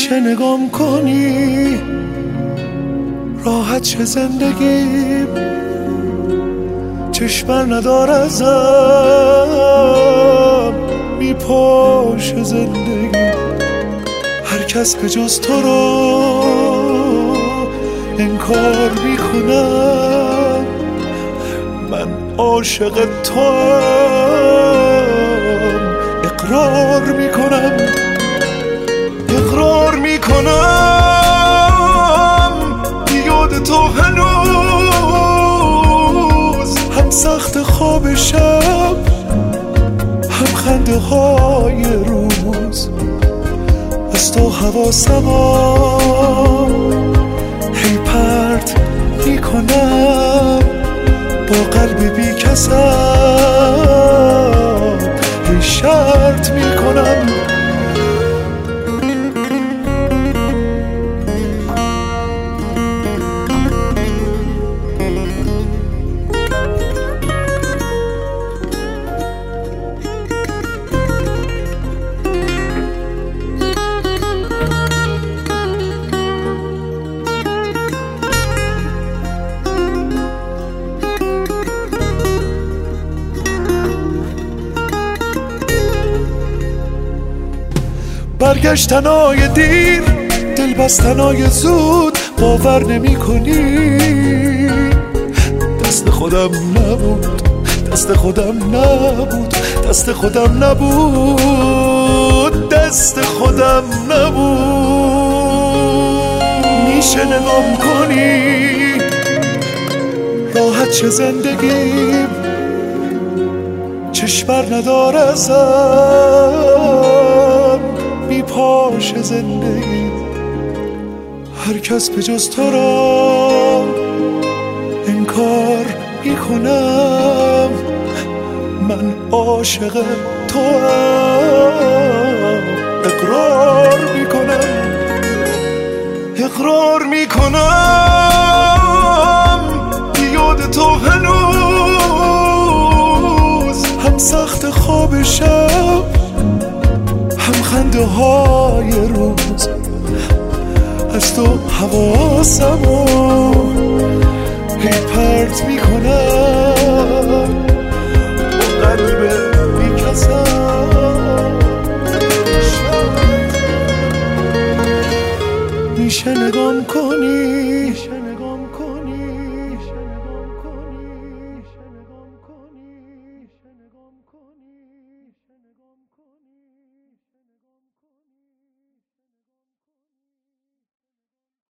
میشه نگام کنی؟ راحت چه زندگیم چشمر ندار ازم. میپاش زندگی. هر کس به جز تو رو انکار می‌کنم من عاشق تو اقرار می‌کنم. سخت خواب شب. هم خنده های روز. از تو حواسم هی پرت می‌کنم. با قلب بی کسم هی شرط برگشتنای دیر دل بستنای زود باور نمی کنی دست خودم نبود دست خودم نبود دست خودم نبود دست خودم نبود. میشه نگام کنی؟ راحت چه زندگیم چشمر ندار ازم. پاش زندگی. هر کس به جز تو را انکار می‌کنم من عاشق تو اقرار می‌کنم. اقرار می‌کنم. یاد تو هنوز. هم سخت خواب هم خنده های روز. از تو حواسم هی پرت می‌کنم. با قلب بیکسم میشه نگام کنی.